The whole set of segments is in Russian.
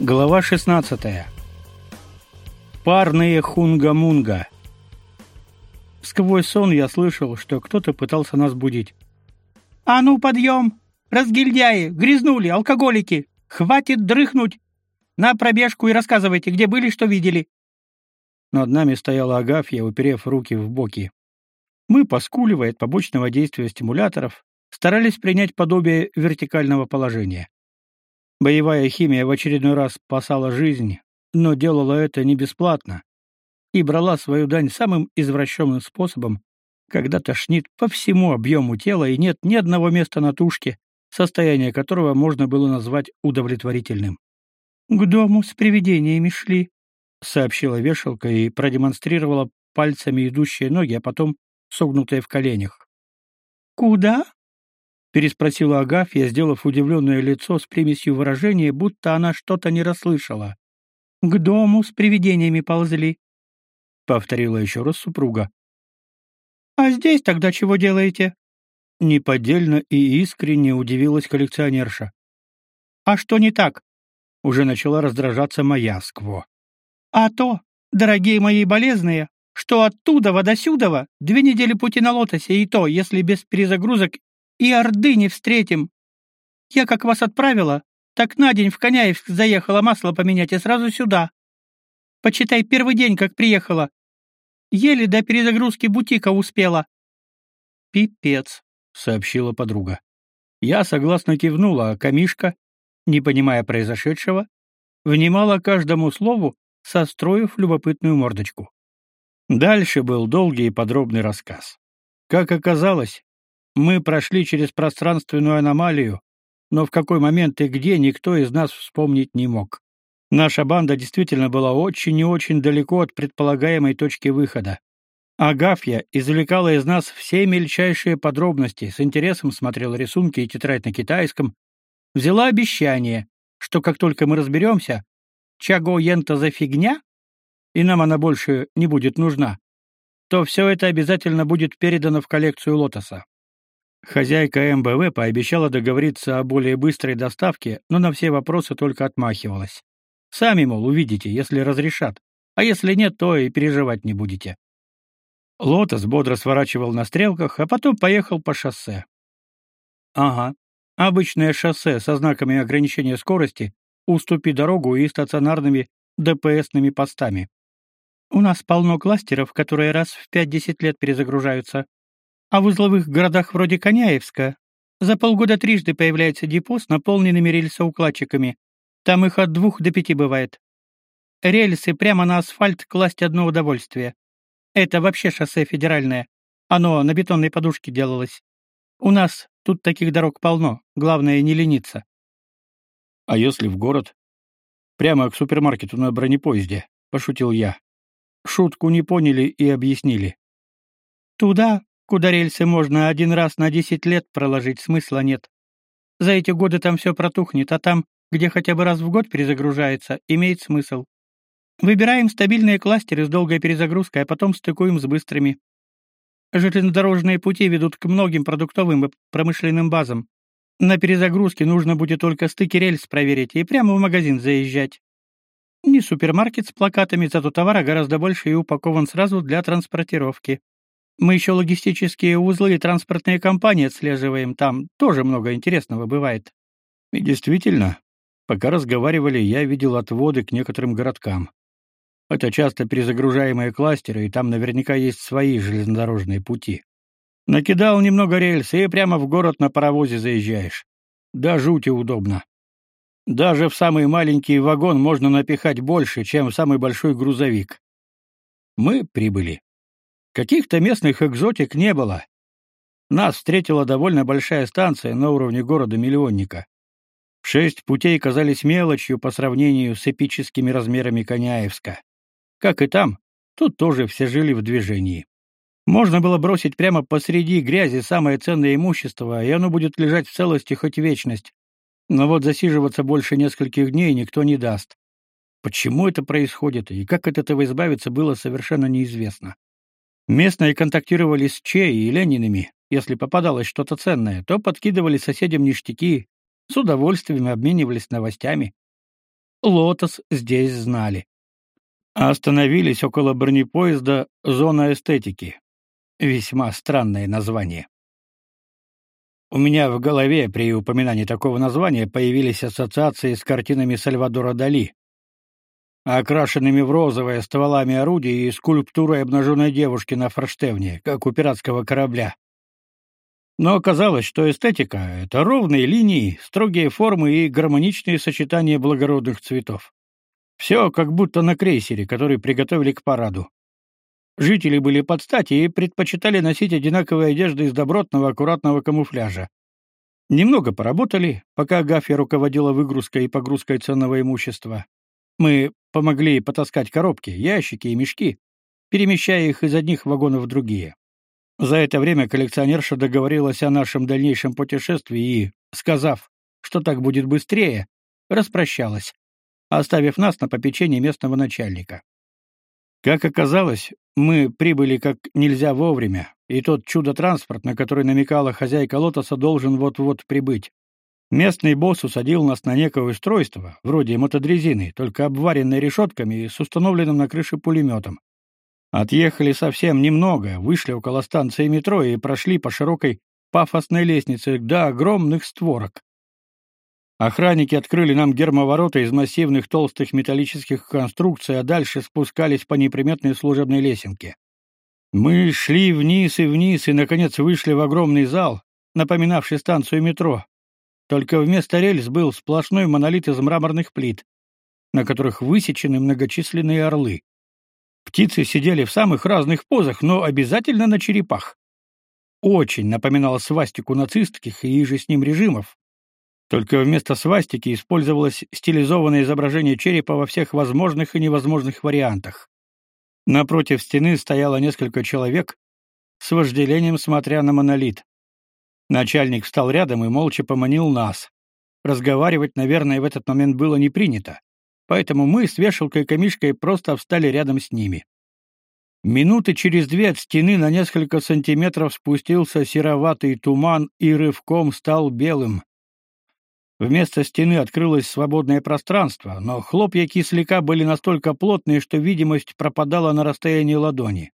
Глава 16. Парные хунга-мунга. Сквозь сон я слышал, что кто-то пытался нас будить. «А ну, подъем! Разгильдяи! Грязнули! Алкоголики! Хватит дрыхнуть! На пробежку и рассказывайте, где были, что видели!» Над нами стояла Агафья, уперев руки в боки. Мы, поскуливая от побочного действия стимуляторов, старались принять подобие вертикального положения. Боевая химия в очередной раз спасала жизнь, но делала это не бесплатно и брала свою дань самым извращенным способом, когда тошнит по всему объему тела и нет ни одного места на тушке, состояние которого можно было назвать удовлетворительным. «К дому с привидениями шли», — сообщила вешалка и продемонстрировала пальцами идущие ноги, а потом согнутые в коленях. «Куда?» Переспросила Агафья, сделав удивленное лицо с примесью выражения, будто она что-то не расслышала. К дому с привидениями ползли, повторила еще раз супруга. А здесь тогда чего делаете? Неподдельно и искренне удивилась коллекционерша. А что не так? Уже начала раздражаться моя скво. А то, дорогие мои болезные, что оттуда до сюдова две недели пути на лотосе, и то, если без перезагрузок и Орды не встретим. Я как вас отправила, так на день в Коняевск заехала масло поменять и сразу сюда. Почитай, первый день, как приехала. Еле до перезагрузки бутика успела. Пипец, сообщила подруга. Я согласно кивнула, а Камишка, не понимая произошедшего, внимала каждому слову, состроив любопытную мордочку. Дальше был долгий и подробный рассказ. Как оказалось, мы прошли через пространственную аномалию, но в какой момент и где никто из нас вспомнить не мог. Наша банда действительно была очень и очень далеко от предполагаемой точки выхода. Агафья извлекала из нас все мельчайшие подробности, с интересом смотрела рисунки и тетрадь на китайском, взяла обещание, что как только мы разберемся, чаго ента за фигня, и нам она больше не будет нужна, то все это обязательно будет передано в коллекцию Лотоса. Хозяйка МБВ пообещала договориться о более быстрой доставке, но на все вопросы только отмахивалась. Сами, мол, увидите, если разрешат, а если нет, то и переживать не будете. Лотос бодро сворачивал на стрелках, а потом поехал по шоссе. Ага, обычное шоссе со знаками ограничения скорости, уступи дорогу и стационарными ДПСными постами. У нас полно кластеров, которые раз в 5-10 лет перезагружаются, а в узловых городах вроде Коняевска за полгода трижды появляется депо с наполненными рельсоукладчиками. Там их от двух до пяти бывает. Рельсы прямо на асфальт класть одно удовольствие. Это вообще шоссе федеральное. Оно на бетонной подушке делалось. У нас тут таких дорог полно, главное не лениться. А если в город? Прямо к супермаркету на бронепоезде, пошутил я. Шутку не поняли и объяснили. Туда, Куда рельсы можно один раз на десять лет проложить, смысла нет. За эти годы там все протухнет, а там, где хотя бы раз в год перезагружается, имеет смысл. Выбираем стабильные кластеры с долгой перезагрузкой, а потом стыкуем с быстрыми. Железнодорожные пути ведут к многим продуктовым и промышленным базам. На перезагрузке нужно будет только стыки рельс проверить и прямо в магазин заезжать. Не супермаркет с плакатами, зато товара гораздо больше и упакован сразу для транспортировки. Мы еще логистические узлы и транспортные компании отслеживаем, там тоже много интересного бывает. И действительно, пока разговаривали, я видел отводы к некоторым городкам. Это часто перезагружаемые кластеры, и там наверняка есть свои железнодорожные пути. Накидал немного рельс, и прямо в город на паровозе заезжаешь. Да жути удобно. Даже в самый маленький вагон можно напихать больше, чем в самый большой грузовик. Мы прибыли. Каких-то местных экзотик не было. Нас встретила довольно большая станция на уровне города-миллионника. Шесть путей казались мелочью по сравнению с эпическими размерами Коняевска. Как и там, тут тоже все жили в движении. Можно было бросить прямо посреди грязи самое ценное имущество, и оно будет лежать в целости хоть вечность. Но вот засиживаться больше нескольких дней никто не даст. Почему это происходит и как от этого избавиться было совершенно неизвестно. Местные контактировали с Че и Ленинами. Если попадалось что-то ценное, то подкидывали соседям ништяки, с удовольствием обменивались новостями. Лотос здесь знали. Остановились около бронепоезда «Зона эстетики». Весьма странное название. У меня в голове при упоминании такого названия появились ассоциации с картинами Сальвадора Дали, окрашенными в розовое стволами орудий и скульптурой обнаженной девушки на форштевне, как у пиратского корабля. Но оказалось, что эстетика — это ровные линии, строгие формы и гармоничные сочетания благородных цветов. Все как будто на крейсере, который приготовили к параду. Жители были под стать и предпочитали носить одинаковые одежды из добротного аккуратного камуфляжа. Немного поработали, пока Гафья руководила выгрузкой и погрузкой ценного имущества. Мы помогли потаскать коробки, ящики и мешки, перемещая их из одних вагонов в другие. За это время коллекционерша договорилась о нашем дальнейшем путешествии и, сказав, что так будет быстрее, распрощалась, оставив нас на попечение местного начальника. Как оказалось, мы прибыли как нельзя вовремя, и тот чудо-транспорт, на который намекала хозяйка Лотоса, должен вот-вот прибыть. Местный босс усадил нас на некое устройство, вроде мотодрезины, только обваренной решетками и с установленным на крыше пулеметом. Отъехали совсем немного, вышли около станции метро и прошли по широкой пафосной лестнице до огромных створок. Охранники открыли нам гермоворота из массивных толстых металлических конструкций, а дальше спускались по неприметной служебной лесенке. Мы шли вниз и вниз и, наконец, вышли в огромный зал, напоминавший станцию метро. Только вместо рельс был сплошной монолит из мраморных плит, на которых высечены многочисленные орлы. Птицы сидели в самых разных позах, но обязательно на черепах. Очень напоминало свастику нацистских и же с ним режимов, только вместо свастики использовалось стилизованное изображение черепа во всех возможных и невозможных вариантах. Напротив стены стояло несколько человек, с вожделением смотря на монолит. Начальник встал рядом и молча поманил нас. Разговаривать, наверное, в этот момент было не принято, поэтому мы с вешалкой и камишкой просто встали рядом с ними. Минуты через две от стены на несколько сантиметров спустился сероватый туман и рывком стал белым. Вместо стены открылось свободное пространство, но хлопья кисляка были настолько плотные, что видимость пропадала на расстоянии ладони.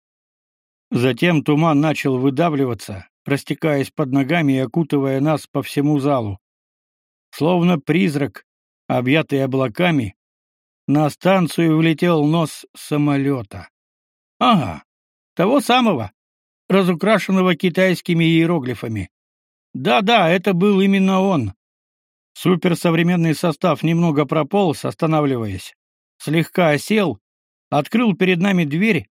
Затем туман начал выдавливаться, растекаясь под ногами и окутывая нас по всему залу. Словно призрак, объятый облаками, на станцию влетел нос самолета. Ага, того самого, разукрашенного китайскими иероглифами. Да-да, это был именно он. Суперсовременный состав немного прополз, останавливаясь. Слегка осел, открыл перед нами дверь,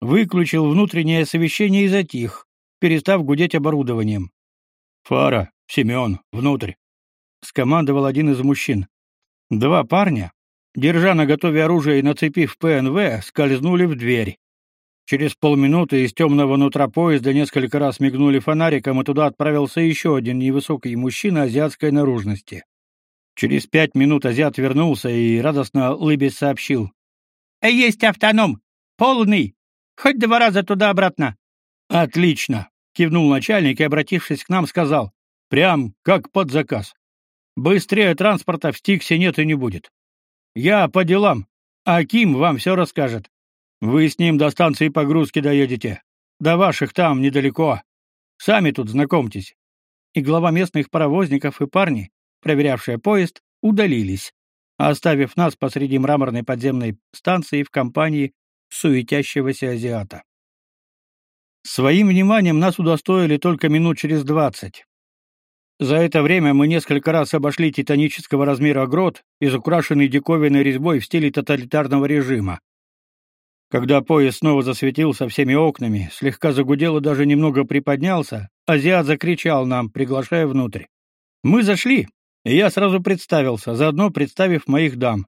выключил внутреннее освещение и затих, перестав гудеть оборудованием. «Фара, Семен, внутрь!» — скомандовал один из мужчин. Два парня, держа наготове оружие и нацепив ПНВ, скользнули в дверь. Через полминуты из темного нутра поезда несколько раз мигнули фонариком, и туда отправился еще один невысокий мужчина азиатской наружности. Через пять минут азиат вернулся и радостно улыбясь сообщил. «Э, «Есть автоном! Полный! Хоть два раза туда-обратно!» «Отлично!» — кивнул начальник и, обратившись к нам, сказал. «Прям как под заказ. Быстрее транспорта в Стиксе нет и не будет. Я по делам, а Ким вам все расскажет. Вы с ним до станции погрузки доедете. До ваших там недалеко. Сами тут знакомьтесь. И глава местных паровозников и парни, проверявшие поезд, удалились, оставив нас посреди мраморной подземной станции в компании суетящегося азиата. Своим вниманием нас удостоили только минут через двадцать. За это время мы несколько раз обошли титанического размера грот, изукрашенный диковинной резьбой в стиле тоталитарного режима. Когда поезд снова засветился всеми окнами, слегка загудел и даже немного приподнялся, азиат закричал нам, приглашая внутрь. Мы зашли, и я сразу представился, заодно представив моих дам.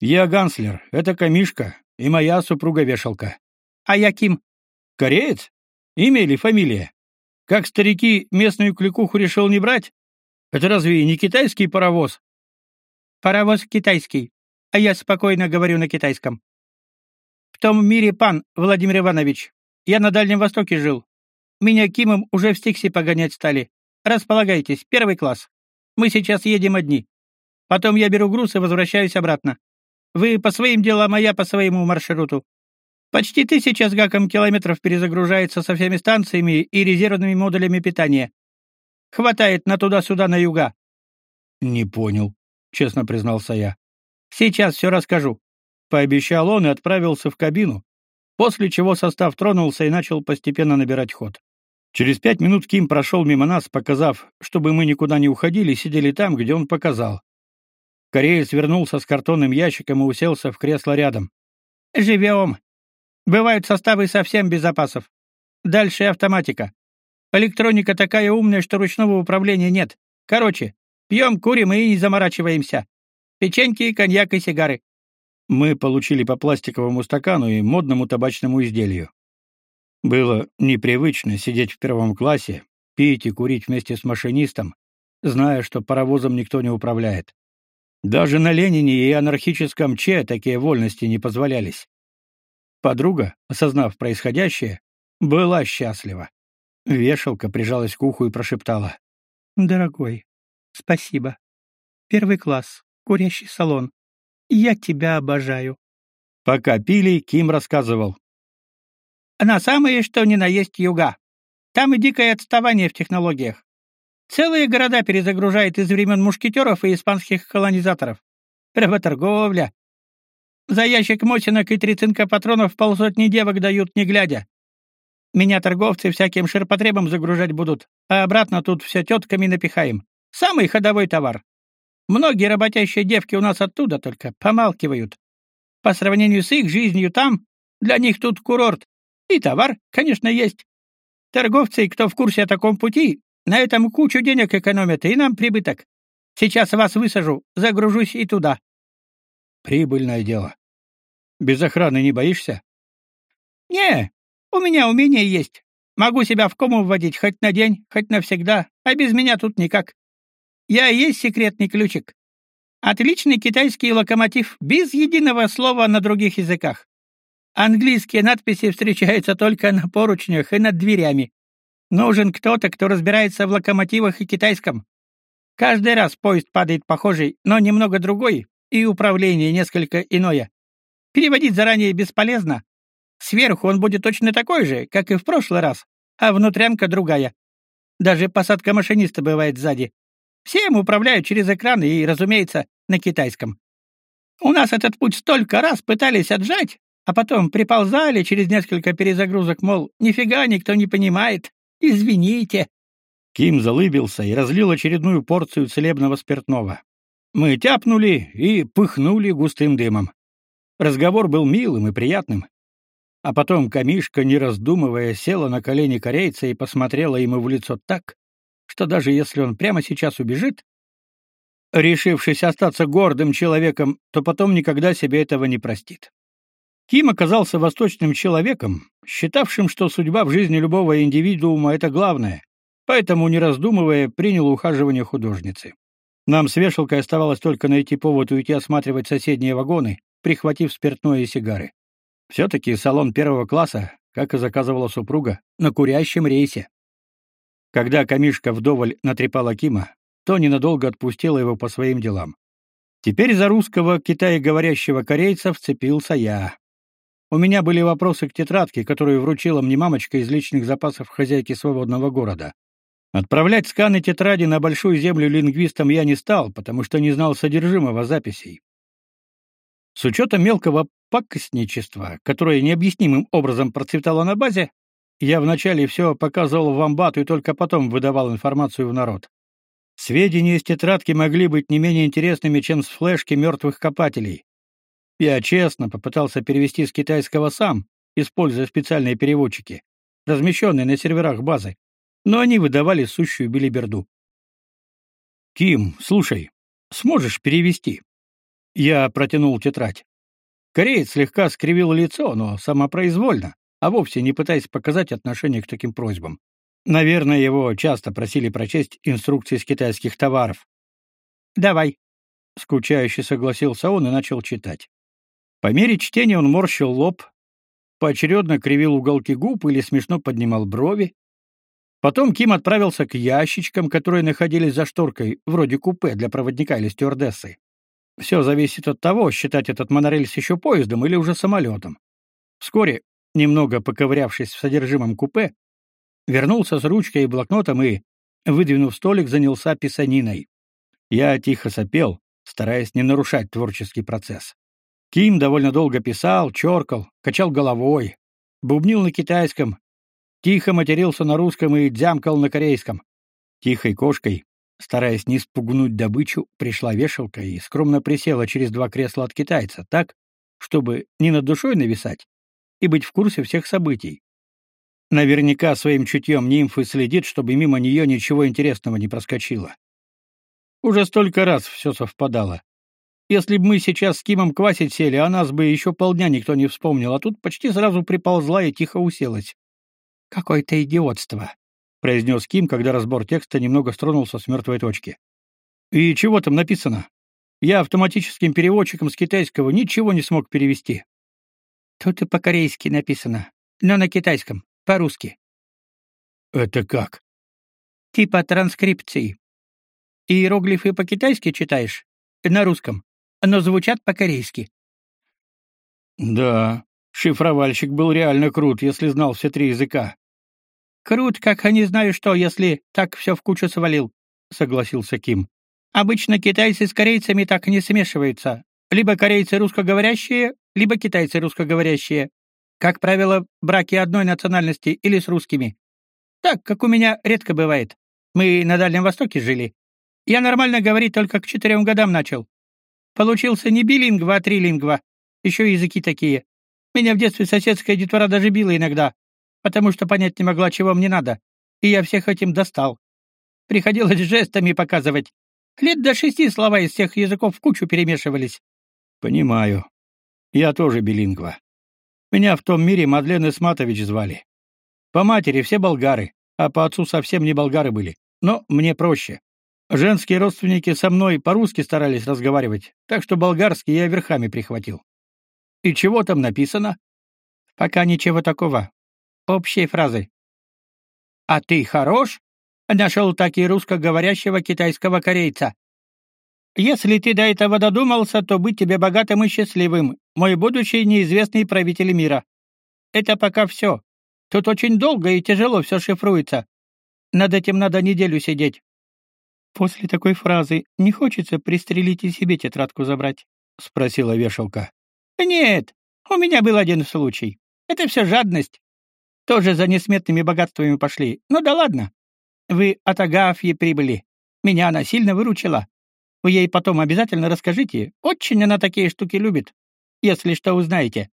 Я Ганслер, это Камишка и моя супруга-вешалка. А я Ким. Кореец? Имя или фамилия? Как старики местную кликуху решил не брать? Это разве не китайский паровоз? Паровоз китайский, а я спокойно говорю на китайском. В том мире пан, Владимир Иванович. Я на Дальнем Востоке жил. Меня Кимом уже в Стиксе погонять стали. Располагайтесь, первый класс. Мы сейчас едем одни. Потом я беру груз и возвращаюсь обратно. Вы по своим делам, а я по своему маршруту. Почти тысяча с гаком километров перезагружается со всеми станциями и резервными модулями питания. Хватает на туда-сюда на юга. Не понял, честно признался я. Сейчас все расскажу, пообещал он и отправился в кабину, после чего состав тронулся и начал постепенно набирать ход. Через пять минут Ким прошел мимо нас, показав, чтобы мы никуда не уходили, сидели там, где он показал. Кореец вернулся с картонным ящиком и уселся в кресло рядом. «Живем. Бывают составы совсем без запасов. Дальше автоматика. Электроника такая умная, что ручного управления нет. Короче, пьем, курим и не заморачиваемся. Печеньки, коньяк и сигары. Мы получили по пластиковому стакану и модному табачному изделию. Было непривычно сидеть в первом классе, пить и курить вместе с машинистом, зная, что паровозом никто не управляет. Даже на Ленине и анархическом Че такие вольности не позволялись. Подруга, осознав происходящее, была счастлива. Вешалка прижалась к уху и прошептала. «Дорогой, спасибо. Первый класс, курящий салон. Я тебя обожаю». Пока пили, Ким рассказывал. «На самое что ни на есть юга. Там и дикое отставание в технологиях. Целые города перезагружает из времен мушкетеров и испанских колонизаторов. Работорговля. За ящик мосинок и три цинка патронов полсотни девок дают, не глядя. Меня торговцы всяким ширпотребом загружать будут, а обратно тут все тетками напихаем. Самый ходовой товар. Многие работящие девки у нас оттуда только помалкивают. По сравнению с их жизнью там, для них тут курорт. И товар, конечно, есть. Торговцы, кто в курсе о таком пути, на этом кучу денег экономят, и нам прибыток. Сейчас вас высажу, загружусь и туда. Прибыльное дело. Без охраны не боишься? Не, у меня умение есть. Могу себя в кому вводить хоть на день, хоть навсегда, а без меня тут никак. Я есть секретный ключик. Отличный китайский локомотив, без единого слова на других языках. Английские надписи встречаются только на поручнях и над дверями. Нужен кто-то, кто разбирается в локомотивах и китайском. Каждый раз поезд падает похожий, но немного другой, и управление несколько иное. Переводить заранее бесполезно, Сверху он будет точно такой же, как и в прошлый раз, а внутрянка другая. Даже посадка машиниста бывает сзади. Всем управляют через экран и, разумеется, на китайском. У нас этот путь столько раз пытались отжать, а потом приползали через несколько перезагрузок, мол, нифига никто не понимает. Извините. Ким залыбился и разлил очередную порцию целебного спиртного. Мы тяпнули и пыхнули густым дымом. Разговор был милым и приятным. А потом камишка, не раздумывая, села на колени корейца и посмотрела ему в лицо так, что даже если он прямо сейчас убежит, решившись остаться гордым человеком, то потом никогда себе этого не простит. Ким оказался восточным человеком, считавшим, что судьба в жизни любого индивидуума — это главное, поэтому, не раздумывая, принял ухаживание художницы. Нам с вешалкой оставалось только найти повод уйти осматривать соседние вагоны, прихватив спиртное и сигары. Все-таки салон первого класса, как и заказывала супруга, на курящем рейсе. Когда камишка вдоволь натрепала Кима, то ненадолго отпустила его по своим делам. Теперь за русского китаеговорящего корейца вцепился я. У меня были вопросы к тетрадке, которую вручила мне мамочка из личных запасов хозяйки свободного города. Отправлять сканы тетради на большую землю лингвистам я не стал, потому что не знал содержимого записей. С учетом мелкого пакостничества, которое необъяснимым образом процветало на базе, я вначале все показывал в амбату и только потом выдавал информацию в народ. Сведения из тетрадки могли быть не менее интересными, чем с флешки мертвых копателей. Я честно попытался перевести с китайского сам, используя специальные переводчики, размещенные на серверах базы, но они выдавали сущую билиберду. «Ким, слушай, сможешь перевести?» Я протянул тетрадь. Кореец слегка скривил лицо, но самопроизвольно, а вовсе не пытаясь показать отношение к таким просьбам. Наверное, его часто просили прочесть инструкции с китайских товаров. «Давай», — скучающе согласился он и начал читать. По мере чтения он морщил лоб, поочередно кривил уголки губ или смешно поднимал брови. Потом Ким отправился к ящичкам, которые находились за шторкой, вроде купе для проводника или стюардессы. Все зависит от того, считать этот монорельс еще поездом или уже самолетом. Вскоре, немного поковырявшись в содержимом купе, вернулся с ручкой и блокнотом и, выдвинув столик, занялся писаниной. Я тихо сопел, стараясь не нарушать творческий процесс. Ким довольно долго писал, черкал, качал головой, бубнил на китайском, тихо матерился на русском и дзямкал на корейском. Тихой кошкой, стараясь не спугнуть добычу, пришла вешалка и скромно присела через два кресла от китайца, так, чтобы не над душой нависать и быть в курсе всех событий. Наверняка своим чутьем нимфы следит, чтобы мимо нее ничего интересного не проскочило. Уже столько раз все совпадало. Если бы мы сейчас с Кимом квасить сели, о нас бы еще полдня никто не вспомнил, а тут почти сразу приползла и тихо уселась. «Какое-то идиотство», — произнес Ким, когда разбор текста немного стронулся с мертвой точки. «И чего там написано? Я автоматическим переводчиком с китайского ничего не смог перевести». «Тут и по-корейски написано, но на китайском, по-русски». «Это как?» «Типа транскрипции. Иероглифы по-китайски читаешь? На русском но звучат по-корейски. Да, шифровальщик был реально крут, если знал все три языка. Крут, как не знаю что, если так все в кучу свалил, согласился Ким. Обычно китайцы с корейцами так не смешиваются. Либо корейцы русскоговорящие, либо китайцы русскоговорящие. Как правило, браки одной национальности или с русскими. Так, как у меня редко бывает. Мы на Дальнем Востоке жили. Я нормально говорить только к четырем годам начал. Получился не билингва, а трилингва. Еще языки такие. Меня в детстве соседская детвора даже била иногда, потому что понять не могла, чего мне надо. И я всех этим достал. Приходилось жестами показывать. Лет до шести слова из всех языков в кучу перемешивались. Понимаю. Я тоже билингва. Меня в том мире Мадлен Исматович звали. По матери все болгары, а по отцу совсем не болгары были. Но мне проще. Женские родственники со мной по-русски старались разговаривать, так что болгарский я верхами прихватил. И чего там написано? Пока ничего такого. Общие фразы. А ты хорош? Нашел таки русскоговорящего китайского корейца. Если ты до этого додумался, то быть тебе богатым и счастливым, мой будущий неизвестный правитель мира. Это пока все. Тут очень долго и тяжело все шифруется. Над этим надо неделю сидеть. После такой фразы не хочется пристрелить и себе тетрадку забрать, спросила вешалка. Нет, у меня был один случай. Это все жадность. Тоже за несметными богатствами пошли. Ну да ладно. Вы от Агафьи прибыли. Меня она сильно выручила. Вы ей потом обязательно расскажите. Очень она такие штуки любит. Если что узнаете.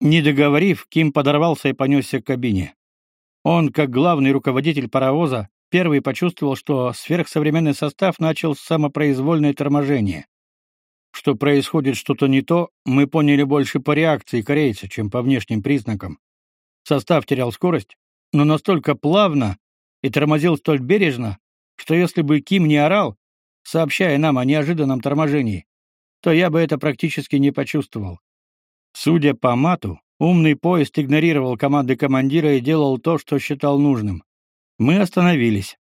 Не договорив, Ким подорвался и понесся к кабине. Он, как главный руководитель паровоза, Первый почувствовал, что сверхсовременный состав начал самопроизвольное торможение. Что происходит что-то не то, мы поняли больше по реакции корейца, чем по внешним признакам. Состав терял скорость, но настолько плавно и тормозил столь бережно, что если бы Ким не орал, сообщая нам о неожиданном торможении, то я бы это практически не почувствовал. Судя по мату, умный поезд игнорировал команды командира и делал то, что считал нужным. Мы остановились.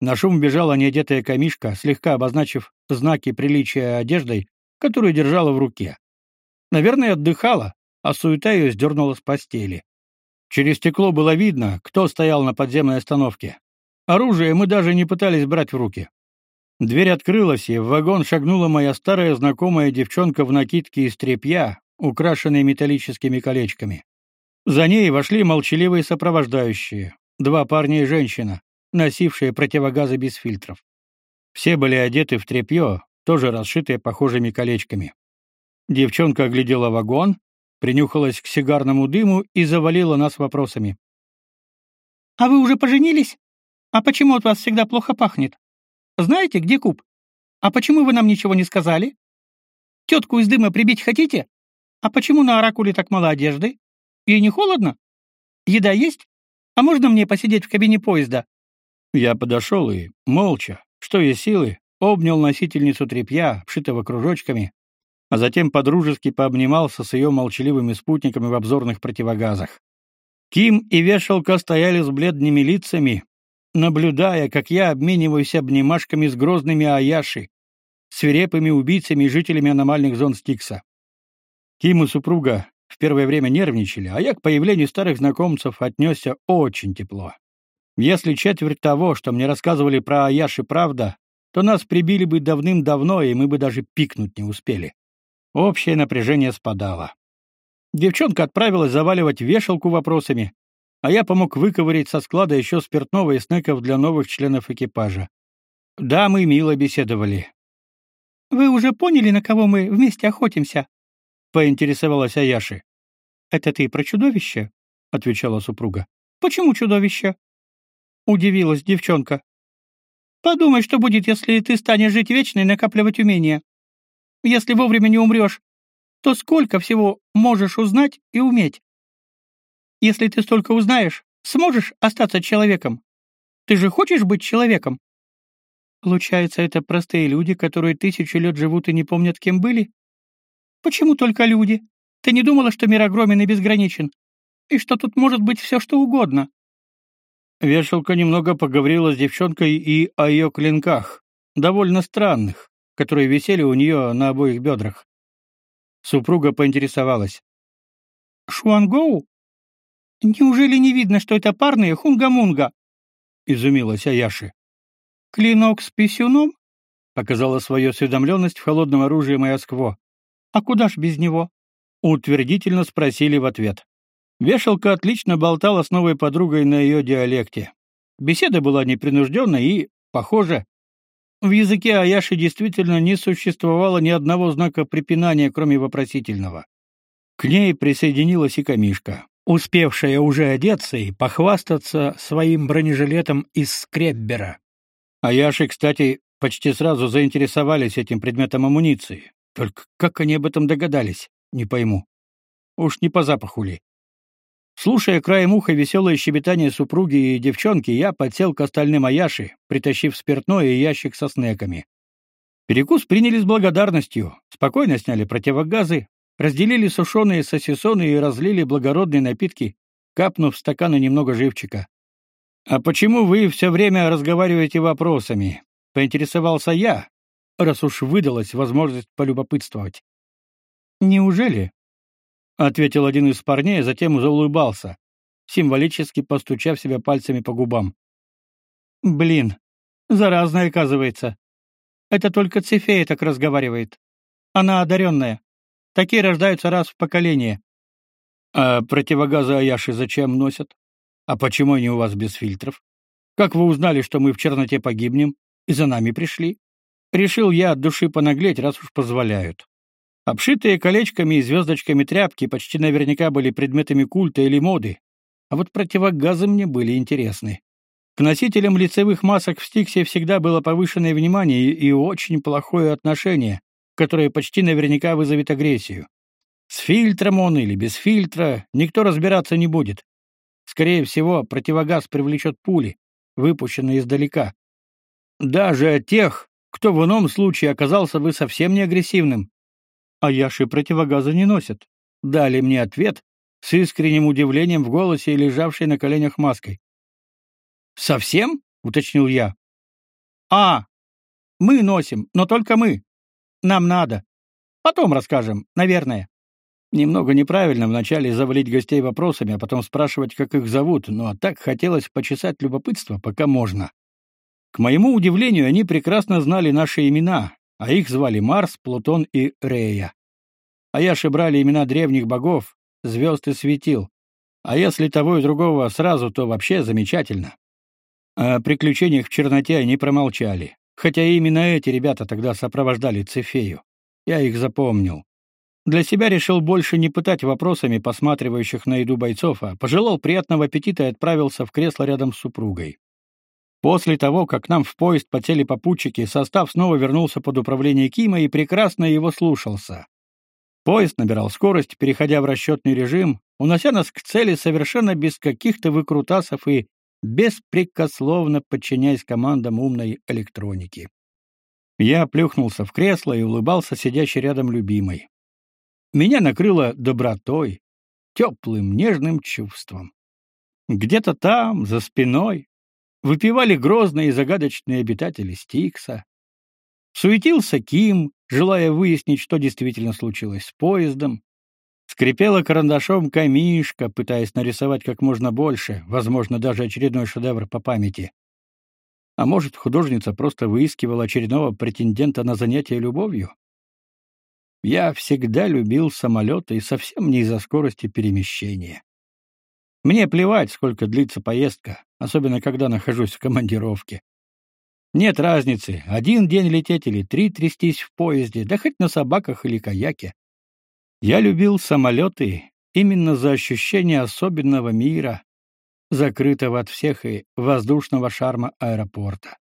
На шум бежала неодетая камишка, слегка обозначив знаки приличия одеждой, которую держала в руке. Наверное, отдыхала, а суета ее сдернула с постели. Через стекло было видно, кто стоял на подземной остановке. Оружие мы даже не пытались брать в руки. Дверь открылась, и в вагон шагнула моя старая знакомая девчонка в накидке из тряпья, украшенной металлическими колечками. За ней вошли молчаливые сопровождающие, два парня и женщина, носившие противогазы без фильтров. Все были одеты в тряпье, тоже расшитое похожими колечками. Девчонка оглядела вагон, принюхалась к сигарному дыму и завалила нас вопросами. «А вы уже поженились? А почему от вас всегда плохо пахнет? Знаете, где куб? А почему вы нам ничего не сказали? Тетку из дыма прибить хотите? А почему на оракуле так мало одежды? Ей не холодно? Еда есть? А можно мне посидеть в кабине поезда?» Я подошел и, молча, что есть силы, обнял носительницу тряпья, обшитого кружочками, а затем подружески пообнимался с ее молчаливыми спутниками в обзорных противогазах. Ким и Вешалка стояли с бледными лицами, наблюдая, как я обмениваюсь обнимашками с грозными Аяши, свирепыми убийцами и жителями аномальных зон Стикса. Ким и супруга в первое время нервничали, а я к появлению старых знакомцев отнесся очень тепло. Если четверть того, что мне рассказывали про Аяши, правда, то нас прибили бы давным-давно, и мы бы даже пикнуть не успели. Общее напряжение спадало. Девчонка отправилась заваливать вешалку вопросами, а я помог выковырять со склада еще спиртного и снеков для новых членов экипажа. Да, мы мило беседовали. «Вы уже поняли, на кого мы вместе охотимся?» — поинтересовалась Аяши. «Это ты про чудовище?» — отвечала супруга. «Почему чудовище?» — удивилась девчонка. «Подумай, что будет, если ты станешь жить вечно и накапливать умения. Если вовремя не умрешь, то сколько всего можешь узнать и уметь? Если ты столько узнаешь, сможешь остаться человеком? Ты же хочешь быть человеком? Получается, это простые люди, которые тысячу лет живут и не помнят, кем были? Почему только люди? Ты не думала, что мир огромен и безграничен? И что тут может быть все, что угодно? Вешалка немного поговорила с девчонкой и о ее клинках, довольно странных, которые висели у нее на обоих бедрах. Супруга поинтересовалась. «Шуангоу? Неужели не видно, что это парные хунга-мунга?» — изумилась Аяши. «Клинок с писюном?» — показала свою осведомленность в холодном оружии Майоскво. «А куда ж без него?» — утвердительно спросили в ответ. Вешалка отлично болтала с новой подругой на ее диалекте. Беседа была непринужденной и, похоже, в языке Аяши действительно не существовало ни одного знака препинания, кроме вопросительного. К ней присоединилась и камишка, успевшая уже одеться и похвастаться своим бронежилетом из скреббера. Аяши, кстати, почти сразу заинтересовались этим предметом амуниции. Только как они об этом догадались, не пойму. Уж не по запаху ли. Слушая краем уха веселое щебетание супруги и девчонки, я подсел к остальным Аяши, притащив спиртное и ящик со снеками. Перекус приняли с благодарностью, спокойно сняли противогазы, разделили сушеные сосисоны и разлили благородные напитки, капнув в стаканы немного живчика. «А почему вы все время разговариваете вопросами?» — поинтересовался я, раз уж выдалась возможность полюбопытствовать. «Неужели?» — ответил один из парней, а затем заулыбался, символически постучав себя пальцами по губам. «Блин, заразная, оказывается. Это только Цефея так разговаривает. Она одаренная. Такие рождаются раз в поколение». «А противогазы Аяши зачем носят? А почему они у вас без фильтров? Как вы узнали, что мы в черноте погибнем, и за нами пришли?» Решил я от души понаглеть, раз уж позволяют. Обшитые колечками и звездочками тряпки почти наверняка были предметами культа или моды, а вот противогазы мне были интересны. К носителям лицевых масок в Стиксе всегда было повышенное внимание и очень плохое отношение, которое почти наверняка вызовет агрессию. С фильтром он или без фильтра никто разбираться не будет. Скорее всего, противогаз привлечет пули, выпущенные издалека. Даже от тех, кто в ином случае оказался бы совсем не агрессивным, а Яши противогаза не носят. Дали мне ответ с искренним удивлением в голосе и лежавшей на коленях маской. «Совсем?» — уточнил я. «А, мы носим, но только мы. Нам надо. Потом расскажем, наверное». Немного неправильно вначале завалить гостей вопросами, а потом спрашивать, как их зовут, но так хотелось почесать любопытство, пока можно. К моему удивлению, они прекрасно знали наши имена, а их звали Марс, Плутон и Рея. А Яши брали имена древних богов, звезд и светил. А если того и другого сразу, то вообще замечательно. О приключениях в черноте они промолчали, хотя именно эти ребята тогда сопровождали Цефею. Я их запомнил. Для себя решил больше не пытать вопросами посматривающих на еду бойцов, а пожелал приятного аппетита и отправился в кресло рядом с супругой. После того, как нам в поезд потели попутчики, состав снова вернулся под управление Кима и прекрасно его слушался. Поезд набирал скорость, переходя в расчетный режим, унося нас к цели совершенно без каких-то выкрутасов и беспрекословно подчиняясь командам умной электроники. Я плюхнулся в кресло и улыбался сидящей рядом любимой. Меня накрыло добротой, теплым, нежным чувством. Где-то там, за спиной, выпивали грозные и загадочные обитатели Стикса. Суетился Ким, желая выяснить, что действительно случилось с поездом. Скрипела карандашом камишка, пытаясь нарисовать как можно больше, возможно, даже очередной шедевр по памяти. А может, художница просто выискивала очередного претендента на занятие любовью? Я всегда любил самолеты и совсем не из-за скорости перемещения. Мне плевать, сколько длится поездка, особенно когда нахожусь в командировке. Нет разницы, один день лететь или три трястись в поезде, да хоть на собаках или каяке. Я любил самолеты именно за ощущение особенного мира, закрытого от всех и воздушного шарма аэропорта.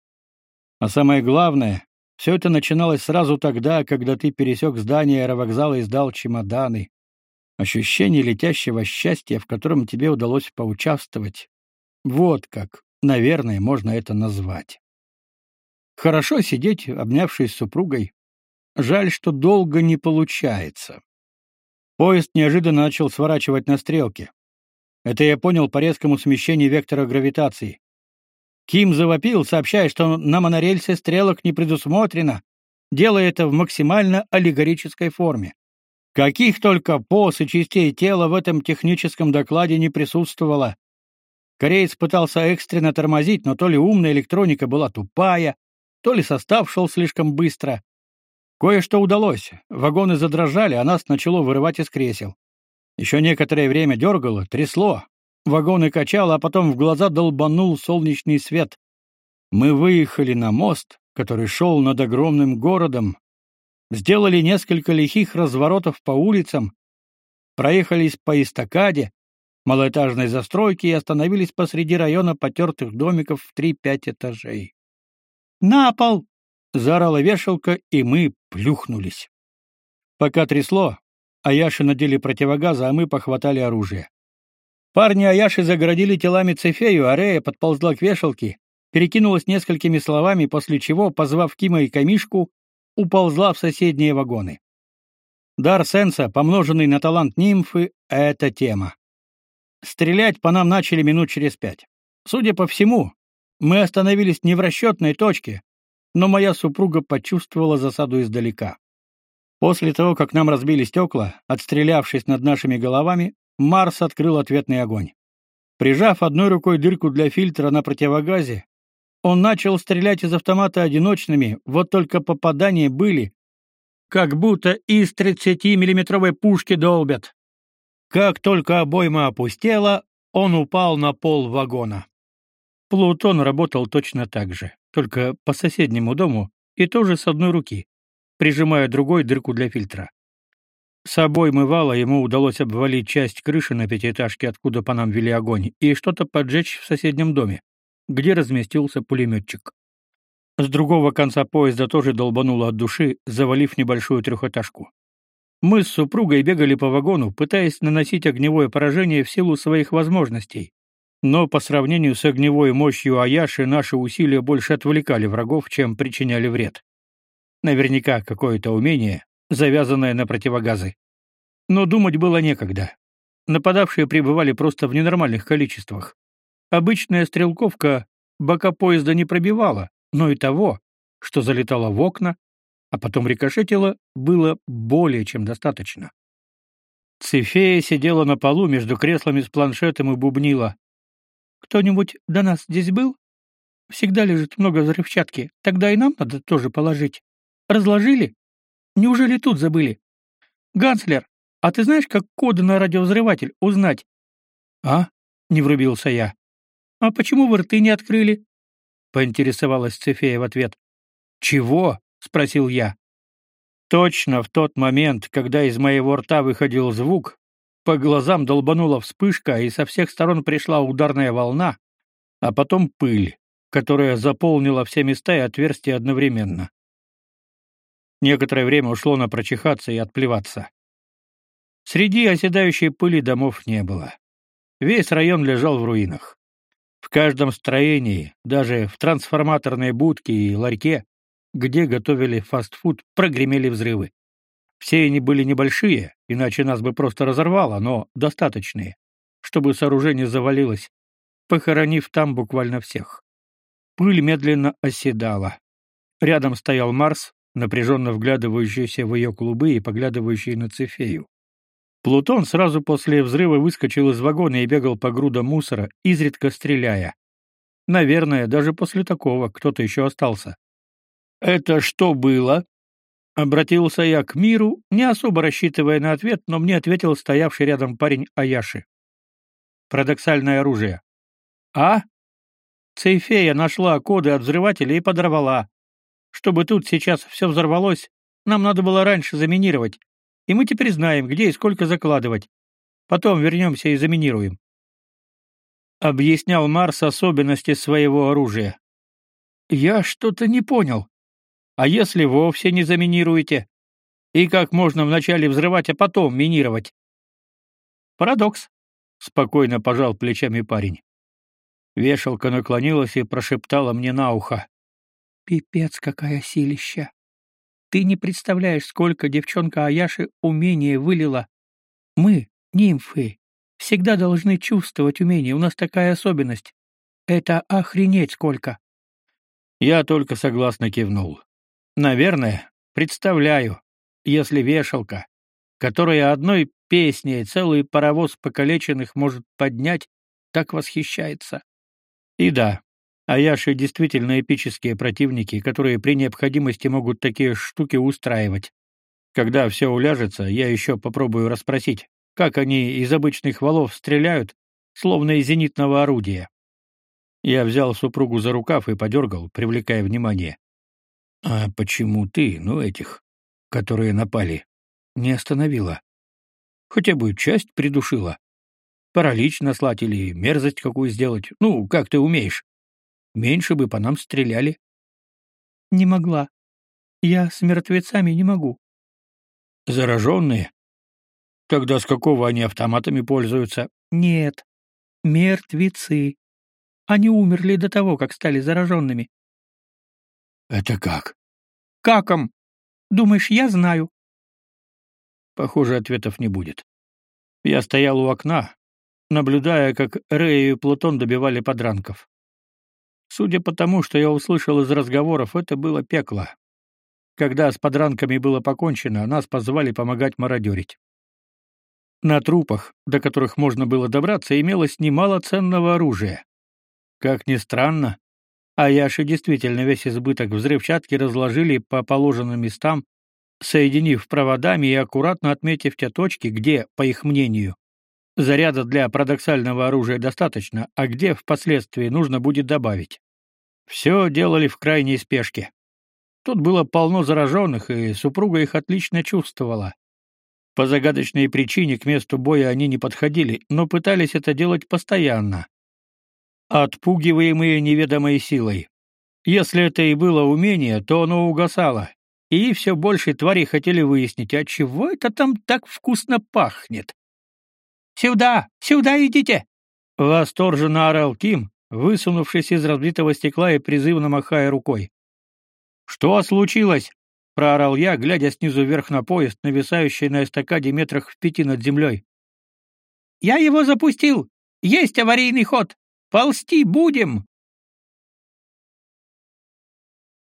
А самое главное, все это начиналось сразу тогда, когда ты пересек здание аэровокзала и сдал чемоданы. Ощущение летящего счастья, в котором тебе удалось поучаствовать. Вот как, наверное, можно это назвать. Хорошо сидеть, обнявшись с супругой. Жаль, что долго не получается. Поезд неожиданно начал сворачивать на стрелке. Это я понял по резкому смещению вектора гравитации. Ким завопил, сообщая, что на монорельсе стрелок не предусмотрено, делая это в максимально аллегорической форме. Каких только поз и частей тела в этом техническом докладе не присутствовало. Кореец пытался экстренно тормозить, но то ли умная электроника была тупая, то ли состав шел слишком быстро. Кое-что удалось. Вагоны задрожали, а нас начало вырывать из кресел. Еще некоторое время дергало, трясло. Вагоны качало, а потом в глаза долбанул солнечный свет. Мы выехали на мост, который шел над огромным городом, сделали несколько лихих разворотов по улицам, проехались по эстакаде, малоэтажной застройки и остановились посреди района потертых домиков в три-пять этажей. «На пол!» — заорала вешалка, и мы плюхнулись. Пока трясло, Аяши надели противогазы, а мы похватали оружие. Парни Аяши загородили телами Цефею, а Рея подползла к вешалке, перекинулась несколькими словами, после чего, позвав Кима и Камишку, уползла в соседние вагоны. Дар сенса, помноженный на талант нимфы, — это тема. Стрелять по нам начали минут через пять. Судя по всему, мы остановились не в расчетной точке, но моя супруга почувствовала засаду издалека. После того, как нам разбили стекла, отстрелявшись над нашими головами, Марс открыл ответный огонь. Прижав одной рукой дырку для фильтра на противогазе, он начал стрелять из автомата одиночными, вот только попадания были, как будто из 30-миллиметровой пушки долбят. Как только обойма опустела, он упал на пол вагона. Плутон работал точно так же, только по соседнему дому и тоже с одной руки, прижимая другой дырку для фильтра. С обоймы вала ему удалось обвалить часть крыши на пятиэтажке, откуда по нам вели огонь, и что-то поджечь в соседнем доме где разместился пулеметчик. С другого конца поезда тоже долбануло от души, завалив небольшую трехэтажку. Мы с супругой бегали по вагону, пытаясь наносить огневое поражение в силу своих возможностей. Но по сравнению с огневой мощью Аяши наши усилия больше отвлекали врагов, чем причиняли вред. Наверняка какое-то умение, завязанное на противогазы. Но думать было некогда. Нападавшие пребывали просто в ненормальных количествах. Обычная стрелковка бока поезда не пробивала, но и того, что залетало в окна, а потом рикошетило, было более чем достаточно. Цефея сидела на полу между креслами с планшетом и бубнила. «Кто-нибудь до нас здесь был? Всегда лежит много взрывчатки, тогда и нам надо тоже положить. Разложили? Неужели тут забыли? Ганслер, а ты знаешь, как коды на радиовзрыватель узнать?» «А?» — не врубился я. «А почему вы рты не открыли?» — поинтересовалась Цефея в ответ. «Чего?» — спросил я. Точно в тот момент, когда из моего рта выходил звук, по глазам долбанула вспышка, и со всех сторон пришла ударная волна, а потом пыль, которая заполнила все места и отверстия одновременно. Некоторое время ушло на прочихаться и отплеваться. Среди оседающей пыли домов не было. Весь район лежал в руинах. В каждом строении, даже в трансформаторной будке и ларьке, где готовили фастфуд, прогремели взрывы. Все они были небольшие, иначе нас бы просто разорвало, но достаточные, чтобы сооружение завалилось, похоронив там буквально всех. Пыль медленно оседала. Рядом стоял Марс, напряженно вглядывающийся в ее клубы и поглядывающий на Цефею. Плутон сразу после взрыва выскочил из вагона и бегал по грудам мусора, изредка стреляя. Наверное, даже после такого кто-то еще остался. «Это что было?» Обратился я к миру, не особо рассчитывая на ответ, но мне ответил стоявший рядом парень Аяши. «Парадоксальное оружие». «А?» Цейфея нашла коды от взрывателя и подорвала. Чтобы тут сейчас все взорвалось, нам надо было раньше заминировать, и мы теперь знаем, где и сколько закладывать. Потом вернемся и заминируем. Объяснял Марс особенности своего оружия. Я что-то не понял. А если вовсе не заминируете? И как можно вначале взрывать, а потом минировать? Парадокс, спокойно пожал плечами парень. Вешалка наклонилась и прошептала мне на ухо: "Пипец, какая силища! Ты не представляешь, сколько девчонка Аяши умения вылила. Мы, нимфы, всегда должны чувствовать умение, у нас такая особенность. Это охренеть сколько!" Я только согласно кивнул. Наверное, представляю, если вешалка, которая одной песней целый паровоз покалеченных может поднять, так восхищается. И да, Аяши действительно эпические противники, которые при необходимости могут такие штуки устраивать. Когда все уляжется, я еще попробую расспросить, как они из обычных валов стреляют, словно из зенитного орудия. Я взял супругу за рукав и подергал, привлекая внимание. А почему ты, ну этих, которые напали, не остановила? Хотя бы часть придушила. Паралич наслать или мерзость какую сделать, ну, как ты умеешь. Меньше бы по нам стреляли. Не могла. Я с мертвецами не могу. Зараженные? Тогда с какого они автоматами пользуются? Нет. Мертвецы. Они умерли до того, как стали зараженными. Это как? Каком? Думаешь, я знаю? Похоже, ответов не будет. Я стоял у окна, наблюдая, как Рэй и Плутон добивали подранков. Судя по тому, что я услышал из разговоров, это было пекло. Когда с подранками было покончено, нас позвали помогать мародерить. На трупах, до которых можно было добраться, имелось немало ценного оружия. Как ни странно, а Яши действительно весь избыток взрывчатки разложили по положенным местам, соединив проводами и аккуратно отметив те точки, где, по их мнению, заряда для парадоксального оружия достаточно, а где впоследствии нужно будет добавить. Все делали в крайней спешке. Тут было полно зараженных, и супруга их отлично чувствовала. По загадочной причине к месту боя они не подходили, но пытались это делать постоянно, отпугиваемые неведомой силой. Если это и было умение, то оно угасало, и все больше твари хотели выяснить, от чего это там так вкусно пахнет. «Сюда! Сюда идите!» Восторженно орал Ким, высунувшись из разбитого стекла и призывно махая рукой. «Что случилось?» — проорал я, глядя снизу вверх на поезд, нависающий на эстакаде метрах в пяти над землей. «Я его запустил! Есть аварийный ход! Ползти будем!»